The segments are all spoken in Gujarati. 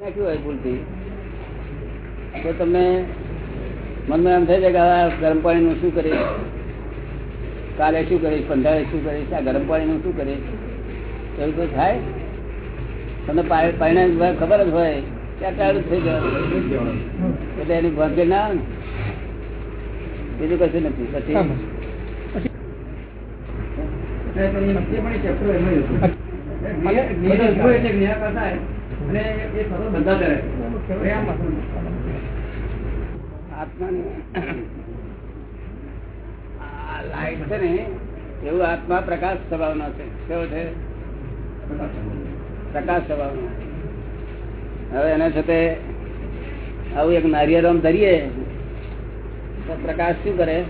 નાખ્યું હોય ભૂલથી. તો તમને મનમાં એમ થઈ જાય કે ગરમ પાણીનું શું કરીશ? કાલે શું કરીશ? પંધારે શું કરીશ? આ ગરમ પાણીનું શું કરીશ? એવું તો થાય? તમને પરિણામ ખબર જ હોય કે આ ટાળું થઈ જવાનું. એટલે એની ભાગ્ય ના આવે ને. બીજું કશું નથી. પછી લાઈટ છે ને એવું આત્મા પ્રકાશ સ્વભાવનો છે. કેવો છે? પ્રકાશ સ્વભાવનો. હવે એના સાથે આવું એક નારિયેળ ધરીએ તો પ્રકાશ શું કરે?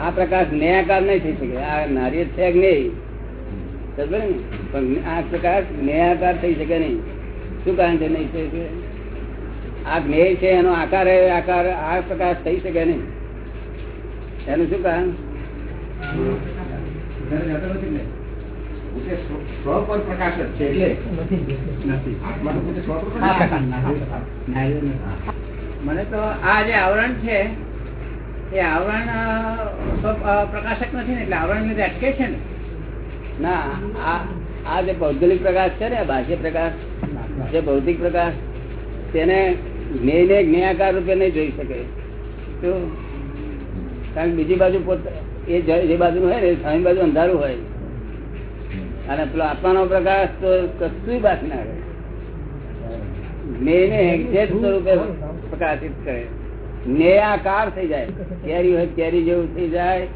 આ પ્રકાશ ન્યાયકાર નહીં થઈ શકે. આ નારિયેળ છે કે નહીં? પણ આ પ્રકાશ ન્યાયકાર થઈ શકે નહીં. શું કારણ છે નહીં થઈ શકે? આ જ્ઞેય છે એનો આકાર આકાર આ પ્રકાશ થઈ શકે નહીં. એનું શું કારણ? મને તો આ જે આવરણ છે એ આવરણ પ્રકાશક નથી ને એટલે આવરણ લીધે અટકે છે ને? ના, આ જે ભૌગોલિક પ્રકાશ છે ને બાહ્ય પ્રકાશ, જે ભૌતિક પ્રકાશ, તેને જ્ઞેયને જ્ઞેયાકાર રૂપે નહીં જોઈ શકે. શું કારણ બીજી બાજુ પોતે જે બાજુ હોય ને સામી બાજુ અંધારું હોય. અને પેલો આત્માનો પ્રકાશ તો કશું બાકી ના રહે. જ્ઞેય ને એક્ઝેક્ટ સ્વરૂપે પ્રકાશિત કરે. ન્યાયાકાર થઈ જાય. કેરી હોય, કેરી જેવું થઈ જાય.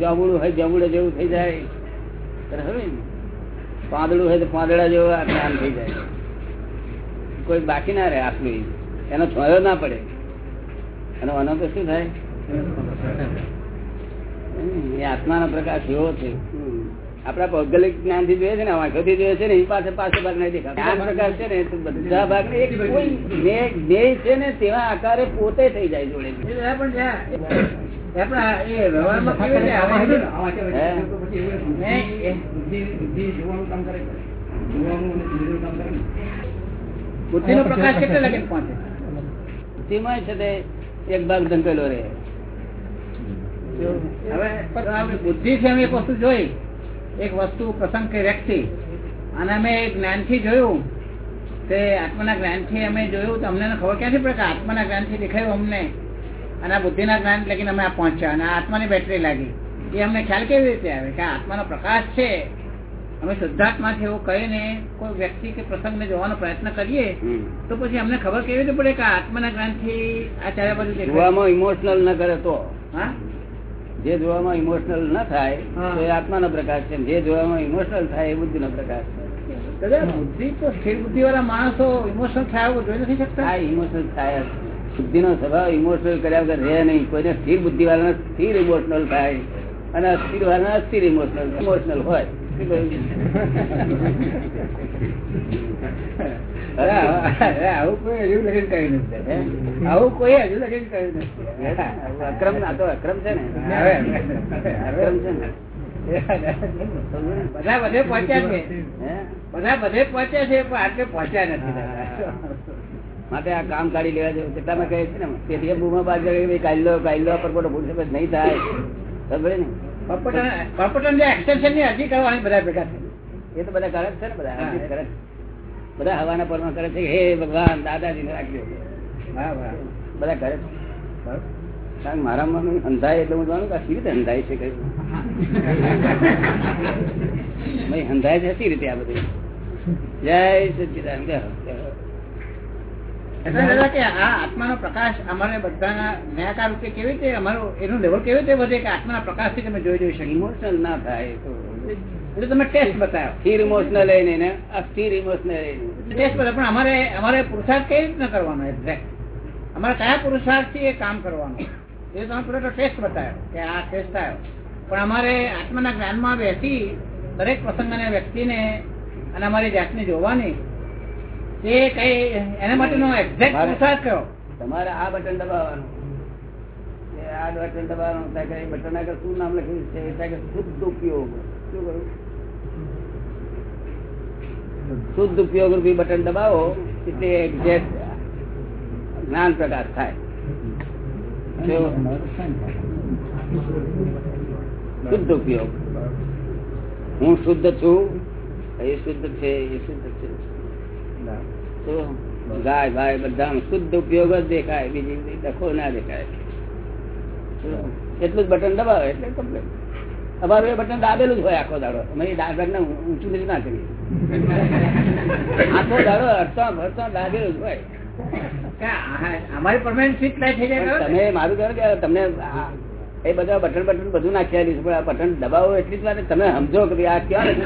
જમણું હોય જાંબુડા જેવું થઈ જાય. પાંદડું હોય તો પાંદડા જેવો જ્ઞાન થઈ જાય. કોઈ બાકી ના રહે આટલું એનો થયો ના પડે. એનો અનંત શું થાય? એ આત્માનો પ્રકાશ એવો છે. આપડા ભૌગોલિક જ્ઞાનથી જોઈએ છે ને વાંખોથી જોઈએ છે ને, એ પાસે પાસે ભાગ નહીં દેખાતો. જ્ઞાન પ્રકાશ છે ને બધા ભાગ ને કોઈ છે ને, તેવા આકારે પોતે થઈ જાય જોડે. બુદ્ધિ નો. પ્રકાશ કેટલા લગે પહોંચે? બુદ્ધિમાં છે તે એક ભાગ ઢંકેલો રહે. હવે બુદ્ધિ છે અમે એક વસ્તુ જોઈ. એક વસ્તુ પ્રસંગ કે વ્યક્તિ. અને અમે જ્ઞાનથી જોયું. તે આત્માના જ્ઞાનથી અમે જોયું. તો અમને ખબર ક્યાંથી પડે કે આત્માના જ્ઞાનથી દેખાયું અમને? અને આ બુદ્ધિના જ્ઞાન લગીને અમે પહોંચ્યા અને આત્માની બેટરી લાગી. એ અમને ખ્યાલ કેવી રીતે આવે? કે આત્માનો પ્રકાશ છે. અમે શુદ્ધાત્મા છે એવું કહીને કોઈ વ્યક્તિ કે પ્રસંગને જોવાનો પ્રયત્ન કરીએ તો પછી અમને ખબર કેવી રીતે પડે કે આત્માના જ્ઞાનથી આ ચારે બાજુ જોવામાં ઇમોશનલ ન કરે તો. હા? જે જોવામાં ઇમોશનલ ન થાય તો એ આત્માનો પ્રકાશ છે. જે જોવામાં ઇમોશનલ થાય એ બુદ્ધિ નો પ્રકાશ છે. બુદ્ધિ તો સ્થિર બુદ્ધિ વાળા માણસો ઇમોશનલ થાય એવું જોઈ નથી શકતા? ઇમોશનલ થાય બુદ્ધિ નો સ્વભાવ ઇમોશનલ કર્યા વગર રહે નહીં. કોઈને સ્થિર બુદ્ધિ વાળા સ્થિર ઇમોશનલ થાય અને અસ્થિર વાળા અસ્થિર ઇમોશનલ ઇમોશનલ હોય. આવું કોઈ લગન કર્યું નથી નથી. અક્રમ ના તો અક્રમ છે ને. બધા બધે પહોંચ્યા છે. બધા બધે પહોંચ્યા છે, પણ આટલે પહોંચ્યા નથી માટે આ કામ કાઢી લેવા જેવું. કેટલા કહે છે ને તેથી બૂમા બાદ કાઢી લો કાઢી લો પરપોટો ભૂલ નહીં થાય. સમજે ને? પરપોટન જે એક્સટેન્શનની અરજી કરવાની બધા ભેગા છે એ તો બધા કરે છે ને બધા અરજી કરે બધા હવાના પરમાં કરે છે હે ભગવાન દાદાજી ને રાખજો બધા કરે છે કારણ મારા મન અંધાય એટલે હું જાણું કે સી રીતે અંધાય છે કઈ? અંધાય છે સી રીતે આ બધું? જય સચિદાન આત્માનો પ્રકાશ અમારે બધાના ન્યાયકાર રૂપે કેવી રીતે અમારું એનું લેવલ કેવી રીતે વધે કે આત્માના પ્રકાશ તમે જોઈ જોઈ શકો? ઇમોશનલ ના થાય તો. એટલે તમે ટેસ્ટ બતાવ્યો સ્થિર ઇમોશનલ લઈને ને અસ્થિર ઇમોશનલ લઈને ટેસ્ટ બતાવ્યો પણ અમારે અમારે પુરુષાર્થ કઈ રીતના કરવાનો એક્ઝેક્ટ અમારે કયા પુરુષાર્થથી એ કામ કરવાનું? એ તમે પેલો ટેસ્ટ બતાવ્યો કે આ ટેસ્ટ આવ્યો પણ અમારે આત્માના જ્ઞાનમાં બેસી દરેક પ્રસંગ અને વ્યક્તિને અને અમારી જાતને જોવાની તે કઈ એના માટેનો એક્ઝેક્ટ પુરુષાર્થ કયો? તમારે આ બટન દબાવવાનું. આ બટન દબાવવાનું. ત્યાં બટન આગળ શું નામ લખ્યું છે? ત્યાં શુદ્ધ ઉપયોગ. શું કરું? શુદ્ધ ઉપયોગ રૂપી બટન દબાવો એટલે એક્ઝેક્ટ જ્ઞાન પ્રકાશ થાય. શુદ્ધ ઉપયોગ. હું શુદ્ધ છું એ શુદ્ધ છે એ શુદ્ધ છે. તો ગાય ભાઈ બધા શુદ્ધ ઉપયોગ જ દેખાય બીજી ડખો ના દેખાય. એટલું જ બટન દબાવે એટલે કમ્પ્લેટ અમારું એ બટન દાબેલું જ હોય આખો દાડો. અમે એ ઊંચું નીચું ના કરીએ. આખો દાડો અડતો ભરતો દાબેલું જ હોય. અમારી પરમાનન્ટ સ્વિચ ના થઈ જાય તમે મારું કહો કે તમને એ બધા બટન બટન બધું નાખ્યા છે પણ આ બટન દબાવો એટલી જ વાર તમે સમજો કે આ ક્યાં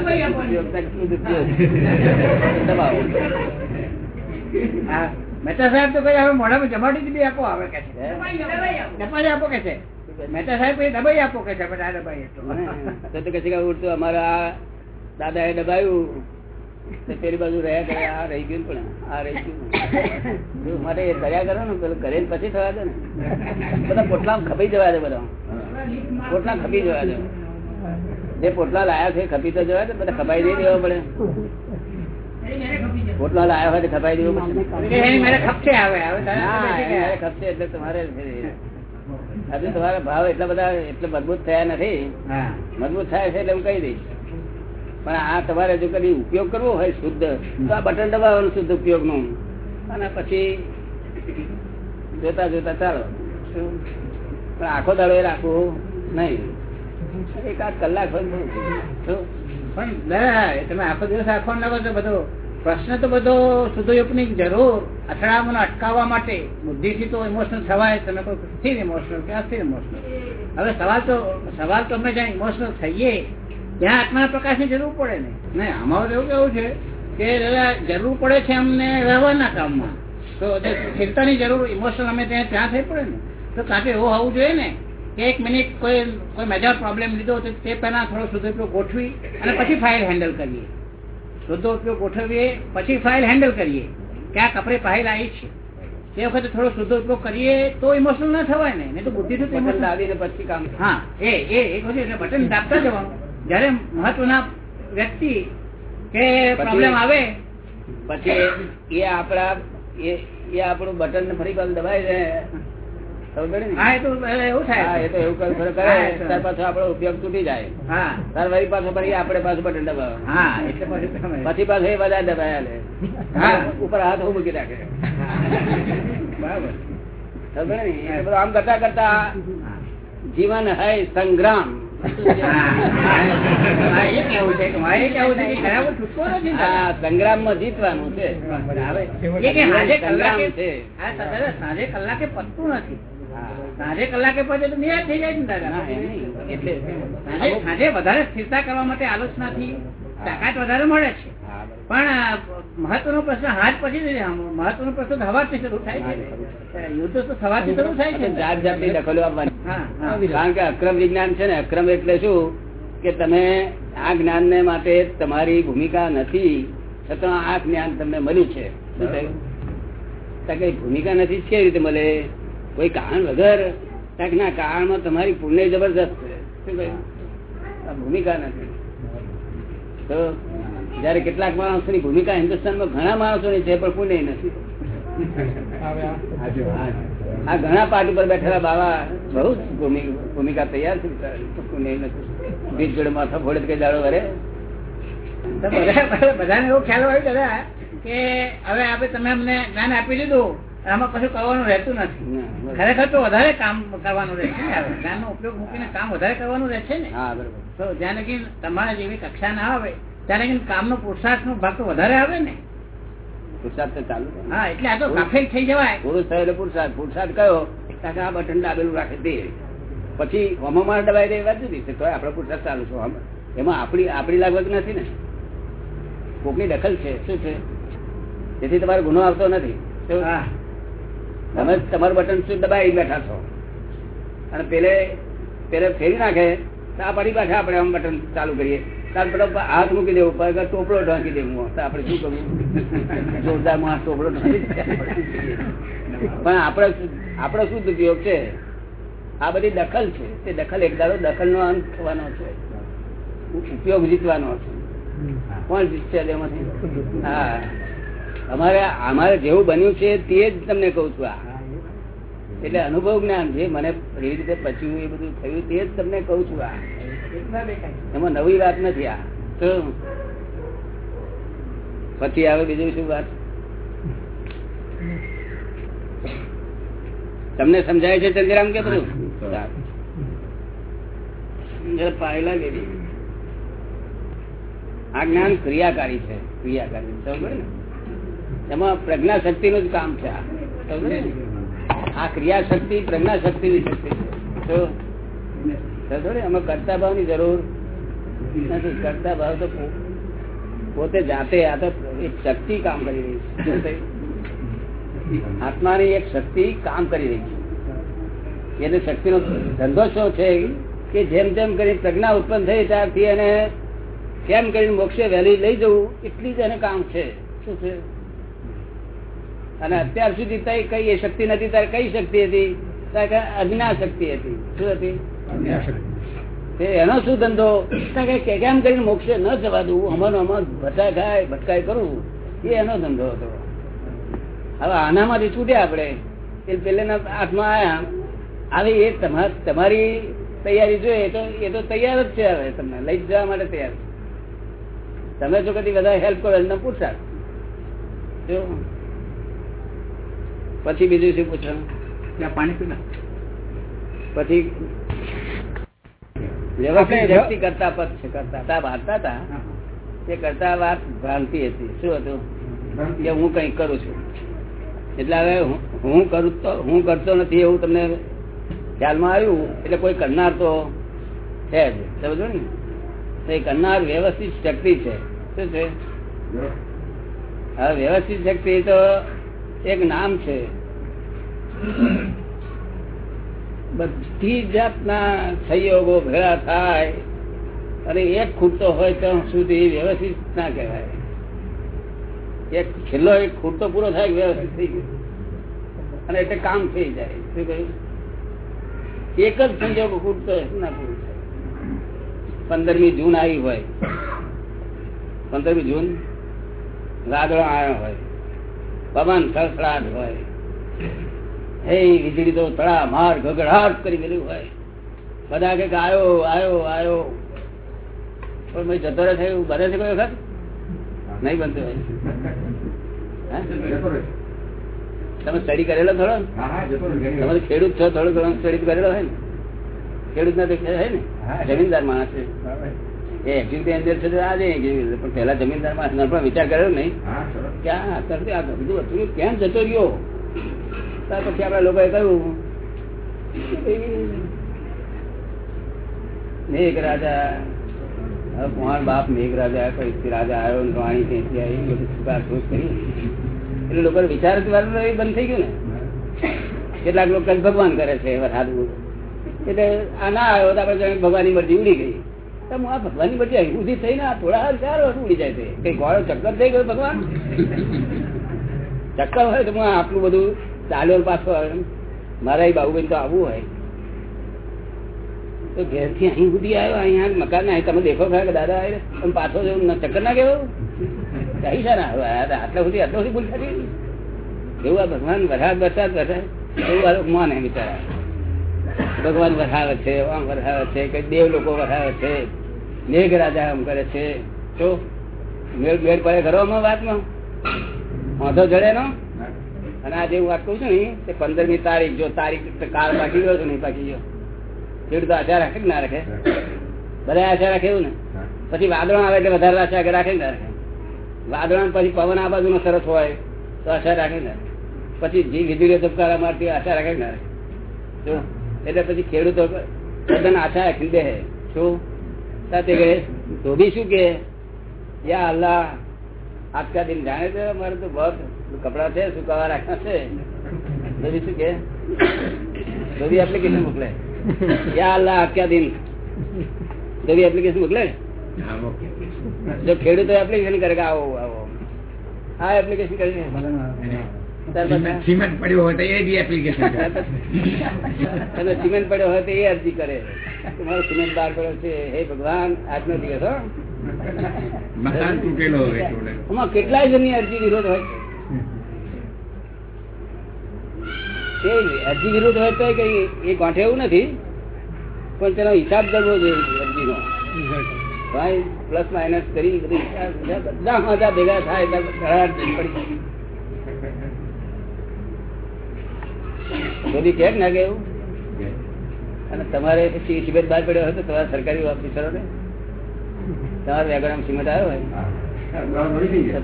દબાવો. મહેતા સાહેબ તો કઈ હવે મોઢામાં જમાડી બી આપો આવે કે છે. દબાઈ આપો. કે છે? મહેતા સાહેબ કઈ દબાઈ આપો કે છે? બધા દબાઈ. તો. તો કશી ઉડતું અમારા દાદા એ દબાયું પેલી બાજુ રહ્યા કરે આ રહી ગયું પણ આ રહી ગયું. માટે એ કર્યા કરો ને પેલું કરે પછી થવા દે ને. બધા પોટલા ખપી જવા દે બધા. પોટલા ખપી જવા દે. જે પોટલા લાયા છે ખપી તો જવા દે બધા ખપાઈ નહીં દેવા પડે. પોટલા લાયા હોય ખપાઈ દેવું ખપશે આવે. ખપશે એટલે તમારે હજુ તમારા ભાવ એટલા બધા એટલે મજબૂત થયા નથી. મજબૂત થાય છે એટલે હું કહી દઈશ. પણ આ તમારે જો કદી ઉપયોગ કરવો હોય શુદ્ધ તો આ બટન દબાવવાનું શુદ્ધ ઉપયોગનું અને પછી જોતા જોતા ચાલો. પણ આખો દાડો એ રાખવું નહીં. એકાદ કલાક? પણ તમે આખો દિવસ આખો ના છો બધો. પ્રશ્ન તો બધો શુદ્ધયોગની જરૂર. અથડામણ અટકાવવા માટે બુદ્ધિથી તો ઇમોશનલ થવાય, તમે કોઈ સ્થિર ઇમોશનલ કે અસ્થિર ઇમોશનલ હવે સવાલ તો સવાલ તો અમે જ્યાં ઇમોશનલ થઈએ, ત્યાં આત્માના પ્રકાશની જરૂર પડે ને. નહીં અમારું એવું કેવું છે કે જરૂર પડે છે અમને વ્યવહારના કામમાં. તો સ્થિરતાની જરૂર ઇમોશનલ અમે ત્યાં ત્યાં થઈ પડે ને. તો કાંકે એવું હોવું જોઈએ ને કે એક મિનિટ કોઈ કોઈ મેજર પ્રોબ્લેમ લીધો તો તે પહેલા થોડો શુદ્ધ ગોઠવી અને પછી ફાઇલ હેન્ડલ કરીએ. શુદ્ધ ઉપયોગ ગોઠવીએ પછી ફાઇલ હેન્ડલ કરીએ. કે આ કપડે ફાઇલ આવી છે. તે વખતે થોડો શુદ્ધ ઉપયોગ કરીએ તો ઇમોશનલ ના થવાય ને નહીં તો બુદ્ધિ તો બટન દાબીને પછી કામ હા એ એ એક વખત બટન દાબતા જવાનું જયારે મહત્વના વ્યક્તિ કે પ્રોબ્લેમ આવે પછી એ આપણા એ આપણું બટન ફરી પાછું દબાઈ જાય પાછો પાછું એ બધા દબાયા ઉપર હાથ હું મૂકી રાખે બરાબર. આમ કરતા કરતા જીવન હૈ સંગ્રામ. સંગ્રામમાં જીતવાનું છે. સાંજે કલાકે પતતું નથી. સાંજે કલાકે પહોંચે તો નિરાશ થઈ જાય ને દાદા. એટલે સાંજે વધારે સ્થિરતા કરવા માટે આલોચનાથી તાકાત વધારે મળે છે. પણ મહત્વનો પ્રશ્ન હાથ પછી મહત્વનો પ્રશ્ન હવાથી શરૂ થાય છે. યુદ્ધ તો સવારથી શરૂ થાય છે. જાત જાતની દખલો આપવાની. કારણ કે અક્રમ વિજ્ઞાન છે ને અક્રમ એટલે શું? કે તમે આ જ્ઞાન ને માટે તમારી ભૂમિકા નથી છતાં આ જ્ઞાન તમને મળ્યું છે. શું થયું? ભૂમિકા નથી કેવી રીતે મળે? કોઈ કારણ વગર ના કારણમાં તમારી પુણ્ય જબરદસ્ત છે. ભૂમિકા નથી. તો જયારે કેટલાક માણસોની ભૂમિકા હિન્દુસ્તાનમાં ઘણા માણસોની છે, પણ પુણ્ય નથી. આ ઘણા પાર્ટ ઉપર બેઠેલા બાવા બહુ ભૂમિકા તૈયાર છે પુણ્ય નથી. બીજ જોડે માથા ફોડે કઈ દાડો વરે. બધાને એવો ખ્યાલ હોય દાદા કે હવે આપણે તમે અમને જ્ઞાન આપી દીધું. આમાં કશું કરવાનું રહેતું નથી. ખરેખર તો વધારે કામ કરવાનું રહે છે ને જ્ઞાનનો ઉપયોગ મૂકીને કામ વધારે કરવાનું રહે છે ને તો જ્યાં લગી તમારા જેવી કક્ષા ના આવે ત્યારે લગી કામનો પુરુષાર્થ નો ભાગ તો વધારે આવે ને. પુરુષાર્થ ચાલુ હા એટલે આ તો કાફેલ થઈ જવાય. પુરુષ થયો એટલે પુરુષાર્થ. પુરુષાર્થ કયો? આ બટન દાબેલું રાખે તે. પછી હમણાં દબાઈ દે વાત જુદી તો આપણે પુરુષાર્થ ચાલુ છે એમાં આપણી આપણી લાગવગ નથી ને. કોકની દખલ છે. શું છે? તેથી તમારો ગુનો આવતો નથી. તમે તમારું બટન શું દબાવી બેઠા છો? અને પેલે પેલે ફેરી નાખે તો આ પડી પાછા આપણે આમ બટન ચાલુ કરીએ. તાર હાથ મૂકી દેવું પડે ટોપલો ઢાંકી દેવું તો આપણે શું કરવું? જોરદારમાં ટોપલો પણ આપણે આપણો શું ઉપયોગ છે? આ બધી દખલ છે. તે દખલ એક દાડો દખલ નો અંત થવાનો છે. ઉપયોગ જીતવાનો છે. કોણ જીતશે એમાંથી હા. અમારે અમારે જેવું બન્યું છે તે જ તમને કઉ છું આ. એટલે અનુભવ જ્ઞાન છે મને એવી રીતે પચ્યું એ બધું થયું તે જ તમને કઉ છું આ. એમાં નવી વાત નથી આ. પછી આવે બીજું શું વાત? તમને સમજાય છે ચંદ્રામ કે બધું? પાયલા લેવી આ જ્ઞાન ક્રિયાકારી છે ક્રિયાકારી. સમજ ને? એમાં પ્રજ્ઞા શક્તિ નું જ કામ છે આ. ક્રિયા શક્તિ પ્રજ્ઞા શક્તિ ની શક્તિ એમાં કરતા ભાવની જરૂર નથી. કરતા ભાવ તો પોતે જાતે આ તો એક શક્તિ કામ કરી રહી છે. આત્માની એક શક્તિ કામ કરી રહી છે. એટલે શક્તિનો ધંધો શું છે? કે જેમ જેમ કરી પ્રજ્ઞા ઉત્પન્ન થઈ ત્યારથી એને કેમ કરીને મોક્ષે વહેલી લઈ જવું? એટલી જ એને કામ છે. શું છે અને અત્યાર સુધી તઈ કઈ એ શક્તિ નથી ત્યારે કઈ શક્તિ હતી? અજ્ઞા શક્તિ હતી. શું હતી? એનો શું ધંધો? કેમ કરીને મોક્ષે ન જવા દઉં? અમારો અમાર ભટકાય ખાય ભટકાય કરવું એ એનો ધંધો હતો. હવે આનામાંથી છૂટ્યા આપણે. એ પેલેના હાથમાં આયા. આવી એ તમા- તમારી તૈયારી જોઈએ તો એ તો તૈયાર જ છે હવે તમને. લઈ જવા માટે તૈયાર છે. તમે જો કદી બધા હેલ્પ કરો એમને પૂછા જો પછી બીજું શું પૂછવાનું? પાણી પીના પછી વ્યવસ્થિત વ્યક્તિ કરતા પદ કરતા. વાંચતા હતા તે કરતા વાત ભ્રાંતિ હતી. શું હતું? કે હું કઈ કરું છું. એટલે હવે હું- હું કરું તો હું કરતો નથી એવું તમને ખ્યાલમાં આવ્યું? એટલે કોઈ કરનાર તો છે જ. સમજો ને? તો એ કરનાર વ્યવસ્થિત શક્તિ છે. શું છે? હવે વ્યવસ્થિત શક્તિ તો એક નામ છે. બધી જાતના સંયોગો ભેળા થાય અને એક ખૂટતો હોય ત્યાં સુધી વ્યવસ્થિત ના કહેવાય. એક છેલ્લો એક ખૂટતો પૂરો થાય વ્યવસ્થિત થઈ ગયો. અને એટલે કામ થઈ જાય. શું કહ્યું? એક જ સંજોગ ખૂટતો ના પૂરું થાય. પંદરમી જૂન આવી હોય. પંદરમી જૂન વાદળો આવ્યો હોય. પવન સડસડાટ હોય. હે વીજળી તો તળા માર ગગડાટ કરી ગયેલું હોય. બધા કે આવ્યો આવ્યો આવ્યો પણ ભાઈ જતો રહે એવું બને છે કોઈ વખત? નહીં બનતું હોય. તમે સ્ટડી કરેલો થોડો? તમે ખેડૂત છો થોડો ઘણું સ્ટડી કરેલો હોય ને? ખેડૂત ના? હે ને જમીનદાર માણસ છે. અંદર છે આજે પણ પહેલા જમીનદાર માણસ વિચાર કરેલો નહીં. કે આ અત્યારથી આ બધું હતું કેમ જતો રહ્યો? ત્યાર પછી આપડા લોકોએ કહ્યું મેઘ રાજા હવે કોણ બાપ મેઘ રાજા કઈ રાજા આવ્યો વાણી કઈથી આવી બધું એટલે લોકો વિચાર એ બંધ થઈ ગયું ને. કેટલાક લોકો ભગવાન કરે છે વરસાદ એટલે આ ના આવ્યો તો આપણે ભગવાનની મરજી ઉડી ગઈ. હું આ થઈને આ થોડા ચાર વર્ષ ઉડી જાય છે? કઈ ગોળો ચક્કર થઈ ગયો ભગવાન? ચક્કર હોય તો આટલું બધું ચાલ્યો પાછો મારા એ તો આવવું હોય. તો ઘેરથી અહીં સુધી આવ્યો અહીંયા મકાન અહીં તમે દેખો ખરા દાદા આવે તમે પાછો ચક્કર ના ગયો કઈ ને, હવે આટલા સુધી આટલા સુધી ભૂલ થતી એવું આ ભગવાન વરસાદ વરસાદ વરસાદ. એવું માને બિચારા. ભગવાન વરસાવે છે, આમ વરસાવે છે, કઈ દેવ લોકો વરસાવે છે, મેઘ રાજા આમ કરે છે. તો મેળ મેળ પડે ખરો વાતમાં? વાંધો જડે નો અને આજે હું વાત કઉ છું ને પંદરમી તારીખ, જો તારીખ કાળ બાકી ગયો નહીં બાકી ગયો. ખેડૂત આશા રાખે ના રાખે? બધા આશા રાખે એવું ને? પછી વાદળો આવે એટલે વધારે આશા રાખે કે ના રાખે? વાદળા પછી પવન આ બાજુ સરસ હોય, તો આશા રાખે ને પછી જી વીજળી ધબકારા મારતી આશા રાખે કે ના રાખે? જો એટલે પછી ખેડૂતો તદ્દન આશા રાખી દે શું? સાથે કહે ધોબી શું કે? યા અલ્લાહ આજકા દિન જાણે છે મારે તો બહુ કપડા છે સુકાવા રાખ્યા છે. ધોબી શું કે? ધોબી એપ્લિકેશન મોકલે? યા અલ્લાહ આજકા દિન. ધોબી એપ્લિકેશન મોકલે? જો ખેડૂતો એપ્લિકેશન કરે કે આવો આવો. આ એપ્લિકેશન કરીને. સિમેન્ટ પડ્યો હોય તો એ બી એપ્લિકેશન સિમેન્ટ પડ્યો હોય તો એ અરજી કરે. તમારો સિમેન્ટ બહાર પડ્યો છે. હે ભગવાન આજનો દિવસ મકાન તૂટેલો હોય આમાં કેટલાય જણની અરજી વિરોધ હોય. છે અરજી વિરોધ હોય તો કઈ એ ગાંઠે એવું નથી. પણ તેનો હિસાબ કરવો જોઈએ અરજીનો. ભાઈ પ્લસ માઇનસ કરી બધી બધા ભેગા થાય પડી બધી કેમ ના એવું? અને તમારે પછી સિમેન્ટ બહાર પડ્યો હોય તો તમારા સરકારી ઓફિસરોને? તમારે વેગરામ સિમેન્ટ આવ્યો હોય?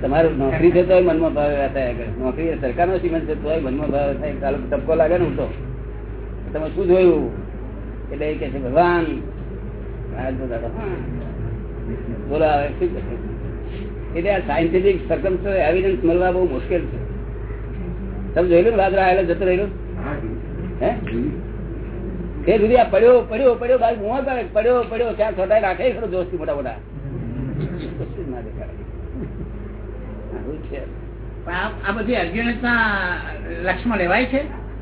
તમારું નોકરી છે હોય મનમાં ભાવ થયા કરે નોકરી સરકારનો સિમેન્ટ છે હોય મનમાં ભાવ થાય. ચાલો ટપકો લાગે ને હું તો તમે શું જોયું? એટલે એ કે છે ભગવાન. બોલાવે શું? એટલે આ સાયન્ટિફિક સર્કમ એવિડન્સ મળવા બહુ મુશ્કેલ છે. તમે જોયેલું ને વાદળા આવેલો જતો રહેલો? હે? સુધી આ પડ્યો પડ્યો પડ્યો ભાઈ હું કરે પડ્યો પડ્યો ત્યાં છોટાઈ રાખે ખરો દોસ્તી મોટા મોટા. ના આ બધી અર્જુનતા લેવાય છે?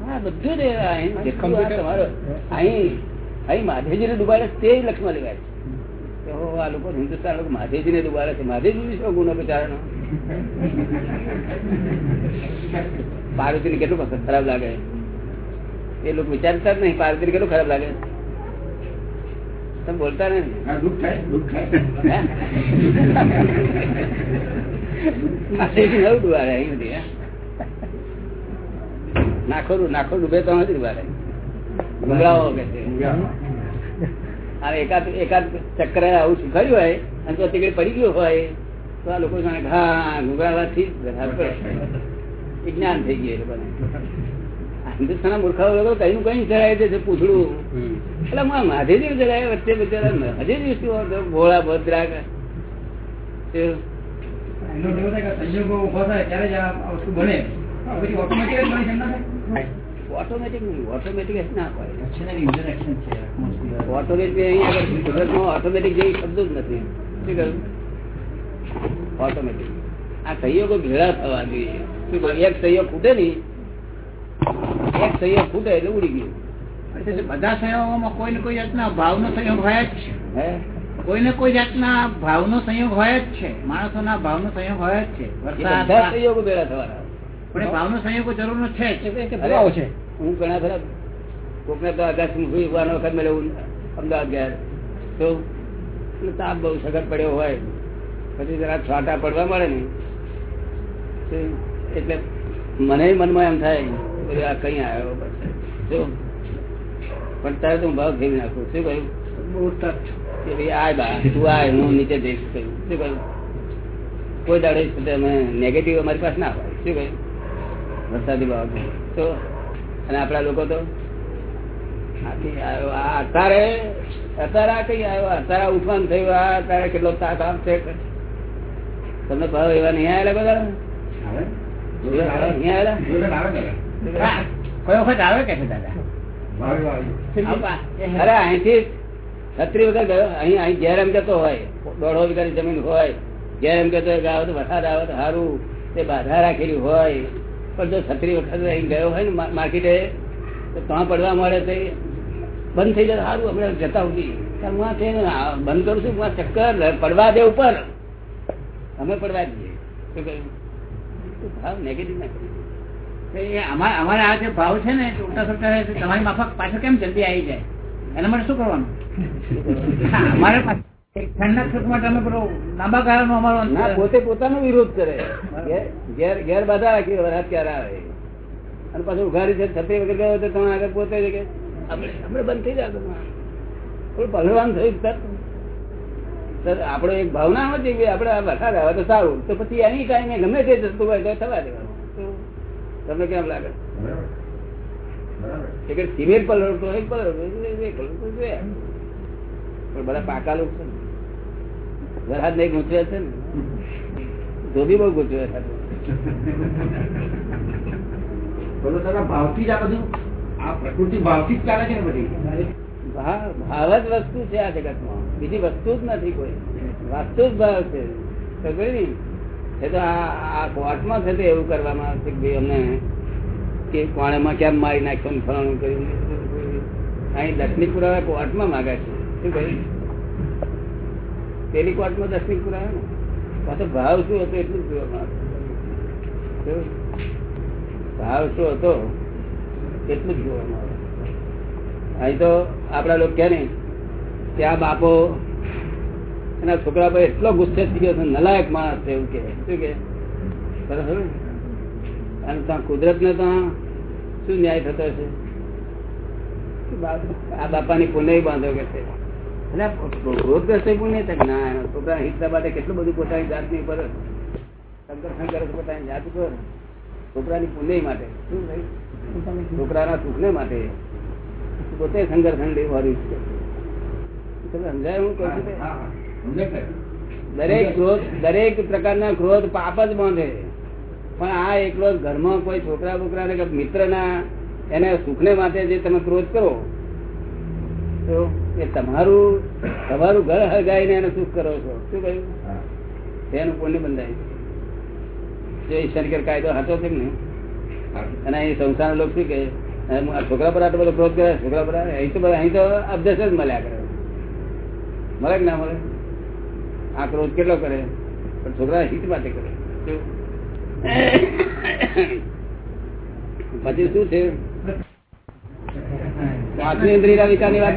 હા બધું અહીં અહીં અહીં મહાદેવજીને ડુબાડે તે લક્ષમાં લેવાય છે. આ લોકો હિન્દુસ્તાન લોકો મહાદેવજીને ડુબાડે છે. મહાદેવજી શું ગુનો બિચારાનો? પાર્વતીને કેટલું પસંદ ખરાબ લાગે? એ લોકો વિચારતા જ નહીં પાર્વતીને કેટલું ખરાબ લાગે. તમે બોલતા મહાદેવજી નવું ડુબાડે અહીં બધી નાખો નાખો ડૂબે તો નથી ડુબાડે ગુંગળાઓ કે છે. એકાદ એકાદ ચક્કર આવું શીખાયું હોય અને તો તે પડી ગયું હોય તો આ લોકો જાણે હા ગુંગળાવાથી જ વધારે પડે. થઈ ગયું એ લોકોને. આ હિન્દુસ્તાનના મૂર્ખાઓ લોકો કઈ કઈ ચડાય છે પૂછડું? એટલે હું માધેજી ચડાય વચ્ચે બિચારા માધેજી શું ભોળા ભદ્રા ઓટોમેટિક જ ના? ઓટોમેટિક ના ઓટોમેટિક ઓટોમેટિક જેવી શબ્દ જ નથી. શું કહ્યું? ઓટોમેટિક આ સહયોગો ભેળા થવા જોઈએ. એક સહયોગ ખૂટે નહીં. એક સંયોગ ફૂટે એટલે ઉડી ગયું. બધા સંયોગોમાં કોઈ ને કોઈ જાતના ભાવનો સંયોગ હોય જ છે. કોઈ ને કોઈ જાતના ભાવનો સંયોગ હોય જ છે. માણસોના ભાવનો સંયોગ હોય જ છે. સંયોગો ભેગા થવાના. પણ એ ભાવનો સંયોગો જરૂર છે છે. હું ઘણા ખરા કોકને તો અગાસી વખત મેળવું અમદાવાદ ગયા. તો તાપ બહુ સખત પડ્યો હોય. પછી જરા છાટા પડવા મળે ને. એટલે મને મનમાં એમ થાય આ કઈ આવ્યો શું પણ તારે તું ભાવ ફેરી નાખું. શું કહ્યું? બહુ ટચ કે ભાઈ આય બા તું આય હું નીચે જઈશ કહ્યું? શું કહ્યું? કોઈ દાડે અમે નેગેટિવ અમારી પાસે ના હોય. શું કહ્યું? વરસાદી બાબત તો અને આપણા લોકો તો આ અત્યારે અત્યારે આ કઈ આવ્યો અત્યારે ઉઠવાનું થયું આ અત્યારે કેટલો તાપ છે. તમને ભાવ એવા નહીં આવેલા બધા કોઈ વખત આવે કે છે દાદા. અરે અહીંથી છત્રી વગર ગયો અહીં અહીં ઘેર એમ કેતો હોય દોઢો વીઘાની જમીન હોય ઘેર એમ કેતો હોય આવે તો વરસાદ આવે તો સારું તે બાધા રાખેલી હોય. પણ જો છત્રી વખત અહીં ગયો હોય ને માર્કેટે તો ત્યાં પડવા મળે તો બંધ થઈ જાય સારું હમણાં જતા સુધી હું આ છે બંધ કરું છું હું ચક્કર પડવા દે ઉપર. અમે પડવા દઈએ. શું કહ્યું ભાવ નેગેટિવ ના અમારા આ જે ભાવ છે ને ઉલટા સુલટા છે. તમારી માફક પાછળ કેમ જલ્દી આવી જાય? એના માટે શું કરવાનું? અમારે અમે લાંબા ગાળાનો પોતે પોતાનો વિરોધ કરે. ઘેર- ઘેર બાધા રાખી વરાત ક્યારે આવે? અને પાછું ઉઘાડી છે, છત્રી વગર ગયો તો તમે આગળ પોતે કે, આપણે બંધ થઈ જાય પલળવાનું થયું સર, આપણો એક ભાવના હતી કે આપણે વરસાદ આવે તો સારું. તો પછી એની ટાઈમે ગમે તે જતું હોય તો થવા દેવાનું. તમને કેમ લાગે? સિમેન્ટ પલળતો હોય પલળતો પણ બધા પાકા લોકો છે ને. વરસાદ નહીં ગૂંચવે છે ને. ધોબી બહુ ગૂંચવે છે. બોલો દાદા, ભાવથી જ આ બધું આ પ્રકૃતિ ભાવથી જ ચાલે છે ને બધી? ભાવ જ વસ્તુ છે આ જગતમાં. બીજી વસ્તુ જ નથી કોઈ. વસ્તુ જ ભાવ છે. ખબર એ તો આ કોર્ટમાં છે તે એવું કરવામાં આવશે કે ભાઈ અમને કે કોણેમાં કેમ મારી નાખ્યો ને ફલાણું કર્યું અહીં દસમી પુરાવા કોર્ટમાં માગે છે. શું કહ્યું? પેલી કોર્ટમાં દસમી પુરાવા ને પાછો ભાવ શું હતો એટલું જ જોવામાં? ભાવ શું હતો એટલું જ જોવામાં આવે અહીં તો આપડા લોકો કે ને કે આ બાપો એના છોકરા પર એટલો ગુસ્સે થઈ ગયો નલાયક માણસ છે એવું કે શું કે બરાબર અને ત્યાં કુદરત ને ત્યાં શું ન્યાય થતો છે આ બાપાની પુણ્ય બાંધો કે છે. કેટલું બધું પોતાની જાતની ઉપર સંઘર્ષણ કરે પોતાની જાત ઉપર. છોકરાની પુણ્ય માટે. શું ભાઈ છોકરાના સુખને માટે. પોતે સંઘર્ષણ છે. સમજાય? હું કહું છું દરેક ક્રોધ દરેક પ્રકારના ક્રોધ પાપ જ બાંધે. પણ આ એકલો ઘરમાં કોઈ છોકરા બોકરા કે મિત્રના એને સુખને માટે જે તમે ક્રોધ કરો તો એ તમારું તમારું ઘર હગાઈને એને સુખ કરો છો. શું કહ્યું? એનું પુણ્ય બંધાય જો ઈશ્વર કાયદો હતો છે ને અને અહીં સંસાર લોકો શું કે આ છોકરા પર આટલો બધો ક્રોધ કરે છોકરા પર અહીં તો બધા અહીં તો અભ્યાસ જ મળ્યા કરે. મળે કે ના મળે? આ ક્રોધ કેટલો કરે? પણ છોકરા હિત માટે કરે. પછી શું છે?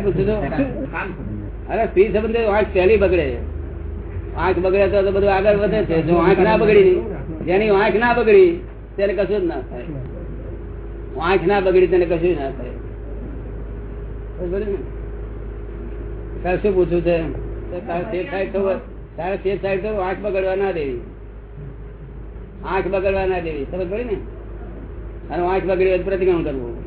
પૂછું બગડે. આંખ બગડે તો બધું આગળ વધે છે. આંખ ના બગડી, જેની આંખ ના બગડી, તેને કશું જ ના થાય. આંખ ના બગડી, તેને કશું ના થાય. શું પૂછ્યું છે? થાય તો તારે તે સાઈડ તો આંખ બગડવા ના દેવી. આંખ બગડવા ના દેવી. સમજ પડી ને? અને આંખ બગડી પ્રતિક્રમણ કરવું.